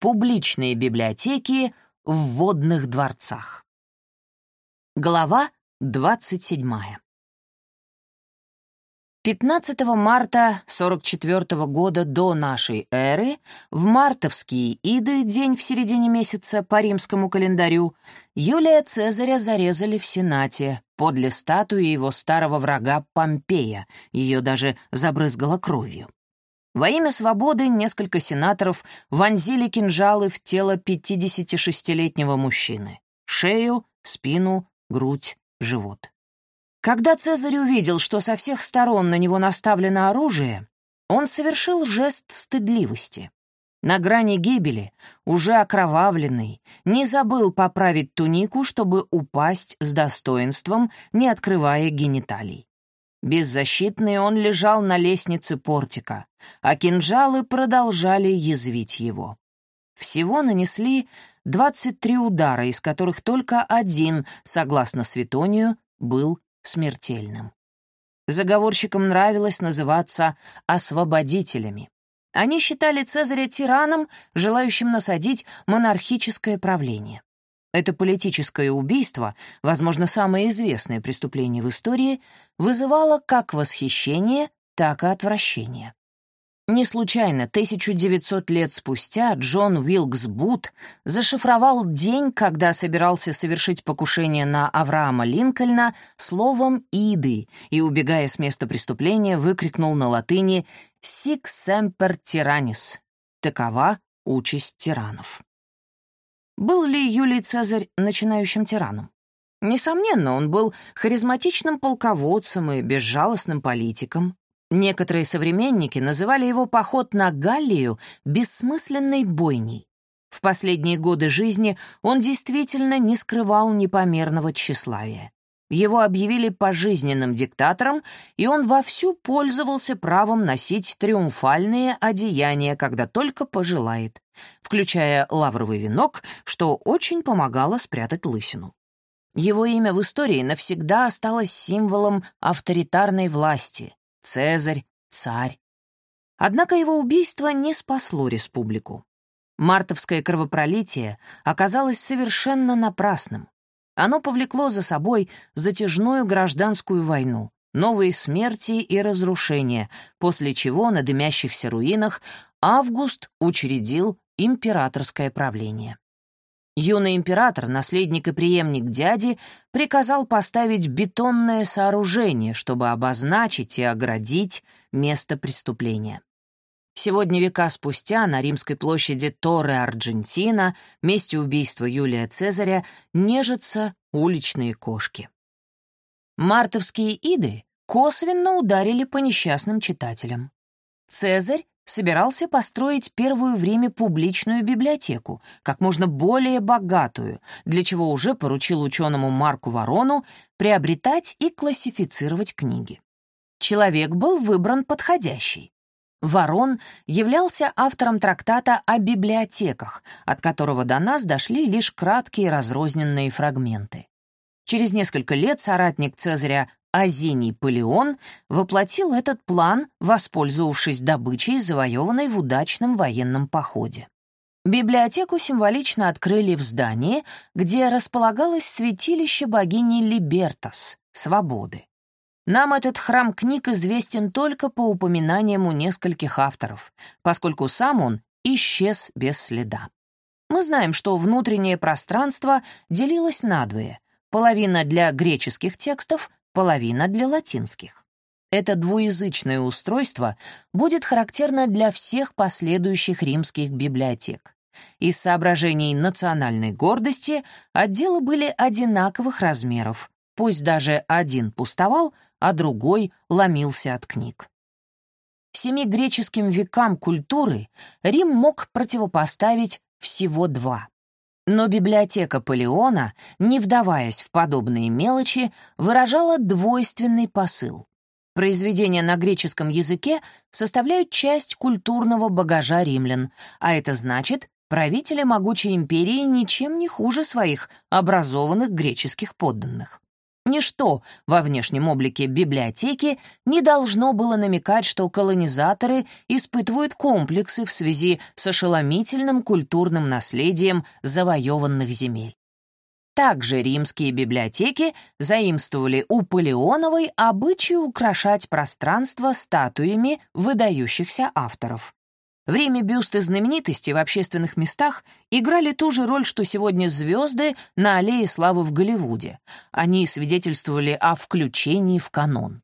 Публичные библиотеки в водных дворцах. Глава 27. 15 марта 44 года до нашей эры, в мартовские иды, день в середине месяца по римскому календарю, Юлия Цезаря зарезали в Сенате подле статуи его старого врага Помпея, ее даже забрызгало кровью. Во имя свободы несколько сенаторов вонзили кинжалы в тело 56-летнего мужчины. Шею, спину, грудь, живот. Когда Цезарь увидел, что со всех сторон на него наставлено оружие, он совершил жест стыдливости. На грани гибели, уже окровавленный, не забыл поправить тунику, чтобы упасть с достоинством, не открывая гениталий. Беззащитный он лежал на лестнице портика, а кинжалы продолжали язвить его. Всего нанесли 23 удара, из которых только один, согласно Светонию, был смертельным. Заговорщикам нравилось называться «освободителями». Они считали Цезаря тираном, желающим насадить монархическое правление. Это политическое убийство, возможно, самое известное преступление в истории, вызывало как восхищение, так и отвращение. Не случайно 1900 лет спустя Джон Уилкс Бут зашифровал день, когда собирался совершить покушение на Авраама Линкольна словом «иды» и, убегая с места преступления, выкрикнул на латыни «Sic semper tyrannis» — «Такова участь тиранов». Был ли Юлий Цезарь начинающим тираном? Несомненно, он был харизматичным полководцем и безжалостным политиком. Некоторые современники называли его поход на Галлию бессмысленной бойней. В последние годы жизни он действительно не скрывал непомерного тщеславия. Его объявили пожизненным диктатором, и он вовсю пользовался правом носить триумфальные одеяния, когда только пожелает, включая лавровый венок, что очень помогало спрятать лысину. Его имя в истории навсегда осталось символом авторитарной власти, Цезарь, царь. Однако его убийство не спасло республику. Мартовское кровопролитие оказалось совершенно напрасным. Оно повлекло за собой затяжную гражданскую войну, новые смерти и разрушения, после чего на дымящихся руинах Август учредил императорское правление. Юный император, наследник и преемник дяди, приказал поставить бетонное сооружение, чтобы обозначить и оградить место преступления. Сегодня века спустя на римской площади Торре Арджентина, месте убийства Юлия Цезаря, нежатся уличные кошки. Мартовские иды косвенно ударили по несчастным читателям. Цезарь собирался построить первую в Риме публичную библиотеку, как можно более богатую, для чего уже поручил ученому Марку Ворону приобретать и классифицировать книги. Человек был выбран подходящий. Ворон являлся автором трактата о библиотеках, от которого до нас дошли лишь краткие разрозненные фрагменты. Через несколько лет соратник Цезаря Азиний Палеон воплотил этот план, воспользовавшись добычей, завоеванной в удачном военном походе. Библиотеку символично открыли в здании, где располагалось святилище богини Либертас, свободы. Нам этот храм книг известен только по упоминаниям у нескольких авторов, поскольку сам он исчез без следа. Мы знаем, что внутреннее пространство делилось надвое, половина для греческих текстов, половина для латинских. Это двуязычное устройство будет характерно для всех последующих римских библиотек. Из соображений национальной гордости отделы были одинаковых размеров, пусть даже один пустовал, а другой ломился от книг. Семи греческим векам культуры Рим мог противопоставить всего два но библиотека Полеона, не вдаваясь в подобные мелочи, выражала двойственный посыл. Произведения на греческом языке составляют часть культурного багажа римлян, а это значит, правители могучей империи ничем не хуже своих образованных греческих подданных. Ничто во внешнем облике библиотеки не должно было намекать, что колонизаторы испытывают комплексы в связи с ошеломительным культурным наследием завоеванных земель. Также римские библиотеки заимствовали у Палеоновой обычай украшать пространство статуями выдающихся авторов. В Риме бюсты знаменитостей в общественных местах играли ту же роль, что сегодня звезды на Аллее Славы в Голливуде. Они свидетельствовали о включении в канон.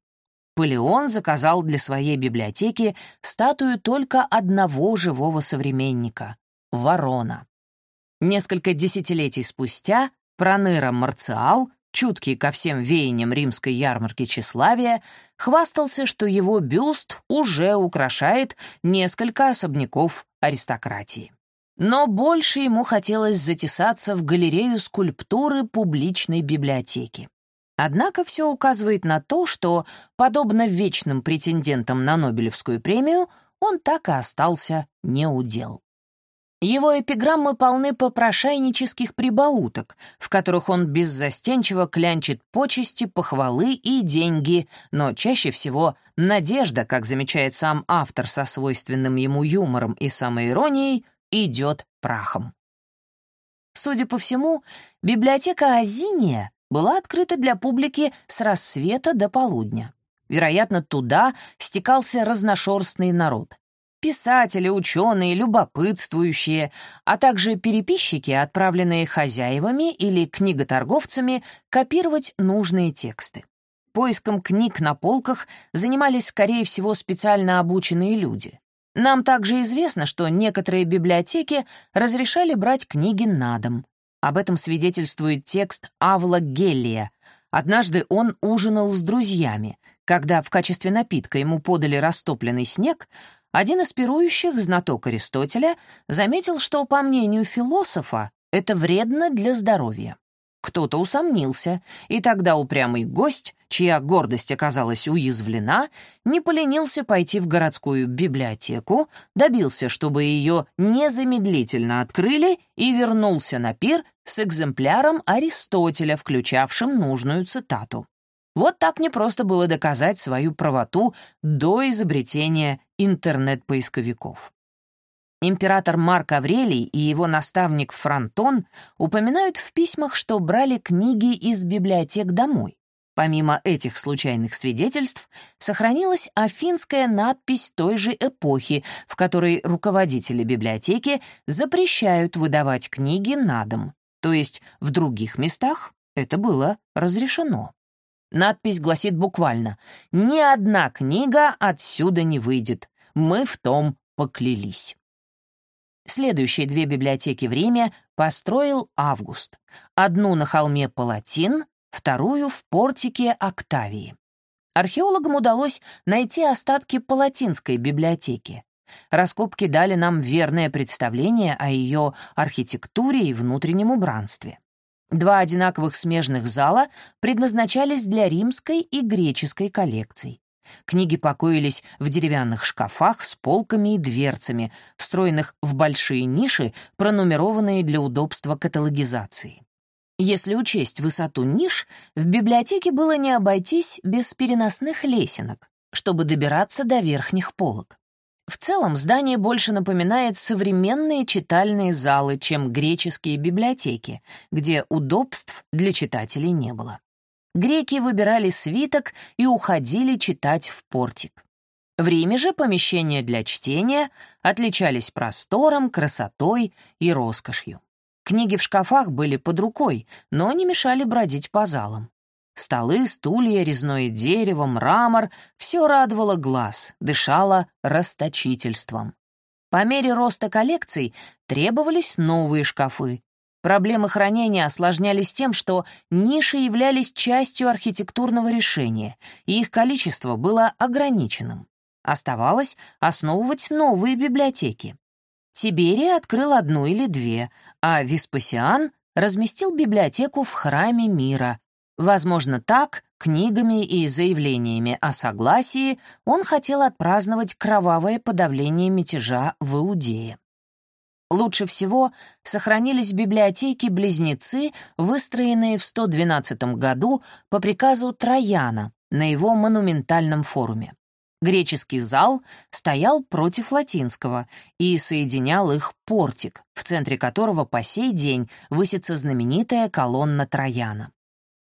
Палеон заказал для своей библиотеки статую только одного живого современника — ворона. Несколько десятилетий спустя Проныра Марциал чуткий ко всем веяниям римской ярмарки тщеславия, хвастался, что его бюст уже украшает несколько особняков аристократии. Но больше ему хотелось затесаться в галерею скульптуры публичной библиотеки. Однако все указывает на то, что, подобно вечным претендентам на Нобелевскую премию, он так и остался неудел. Его эпиграммы полны попрошайнических прибауток, в которых он беззастенчиво клянчит почести, похвалы и деньги, но чаще всего надежда, как замечает сам автор со свойственным ему юмором и самоиронией, идет прахом. Судя по всему, библиотека Азиния была открыта для публики с рассвета до полудня. Вероятно, туда стекался разношерстный народ писатели, ученые, любопытствующие, а также переписчики, отправленные хозяевами или книготорговцами копировать нужные тексты. Поиском книг на полках занимались, скорее всего, специально обученные люди. Нам также известно, что некоторые библиотеки разрешали брать книги на дом. Об этом свидетельствует текст Авла Геллия. Однажды он ужинал с друзьями. Когда в качестве напитка ему подали растопленный снег, один из пирующих, знаток Аристотеля, заметил, что, по мнению философа, это вредно для здоровья. Кто-то усомнился, и тогда упрямый гость, чья гордость оказалась уязвлена, не поленился пойти в городскую библиотеку, добился, чтобы ее незамедлительно открыли и вернулся на пир с экземпляром Аристотеля, включавшим нужную цитату. Вот так непросто было доказать свою правоту до изобретения интернет-поисковиков. Император Марк Аврелий и его наставник Фронтон упоминают в письмах, что брали книги из библиотек домой. Помимо этих случайных свидетельств, сохранилась афинская надпись той же эпохи, в которой руководители библиотеки запрещают выдавать книги на дом, то есть в других местах это было разрешено. Надпись гласит буквально «Ни одна книга отсюда не выйдет. Мы в том поклялись». Следующие две библиотеки в Риме построил Август. Одну на холме Палатин, вторую в портике Октавии. Археологам удалось найти остатки Палатинской библиотеки. Раскопки дали нам верное представление о ее архитектуре и внутреннем убранстве. Два одинаковых смежных зала предназначались для римской и греческой коллекций. Книги покоились в деревянных шкафах с полками и дверцами, встроенных в большие ниши, пронумерованные для удобства каталогизации. Если учесть высоту ниш, в библиотеке было не обойтись без переносных лесенок, чтобы добираться до верхних полок. В целом здание больше напоминает современные читальные залы, чем греческие библиотеки, где удобств для читателей не было. Греки выбирали свиток и уходили читать в портик. В Риме же помещения для чтения отличались простором, красотой и роскошью. Книги в шкафах были под рукой, но не мешали бродить по залам. Столы, стулья, резное дерево, мрамор — все радовало глаз, дышало расточительством. По мере роста коллекций требовались новые шкафы. Проблемы хранения осложнялись тем, что ниши являлись частью архитектурного решения, и их количество было ограниченным. Оставалось основывать новые библиотеки. Тиберий открыл одну или две, а Веспасиан разместил библиотеку в храме мира, Возможно, так, книгами и заявлениями о согласии, он хотел отпраздновать кровавое подавление мятежа в Иудее. Лучше всего сохранились в библиотеке близнецы, выстроенные в 112 году по приказу Трояна на его монументальном форуме. Греческий зал стоял против латинского и соединял их портик, в центре которого по сей день высится знаменитая колонна Трояна.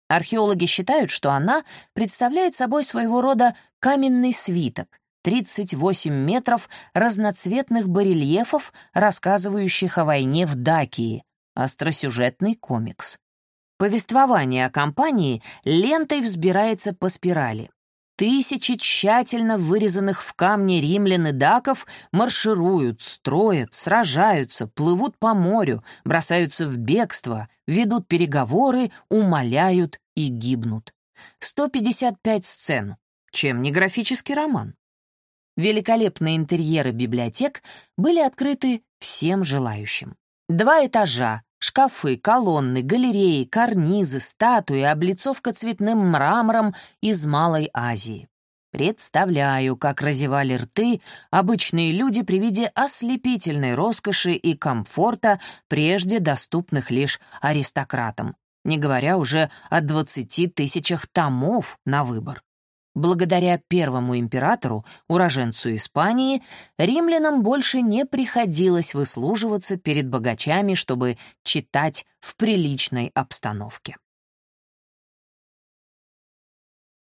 Археологи считают, что она представляет собой своего рода каменный свиток, 38 метров разноцветных барельефов, рассказывающих о войне в Дакии, остросюжетный комикс. Повествование о кампании лентой взбирается по спирали. Тысячи тщательно вырезанных в камне римлян и даков маршируют, строят, сражаются, плывут по морю, бросаются в бегство, ведут переговоры, умоляют и гибнут. 155 сцен. Чем не графический роман? Великолепные интерьеры библиотек были открыты всем желающим. Два этажа, Шкафы, колонны, галереи, карнизы, статуи, облицовка цветным мрамором из Малой Азии. Представляю, как разевали рты обычные люди при виде ослепительной роскоши и комфорта, прежде доступных лишь аристократам, не говоря уже о двадцати тысячах томов на выбор. Благодаря первому императору, уроженцу Испании, римлянам больше не приходилось выслуживаться перед богачами, чтобы читать в приличной обстановке.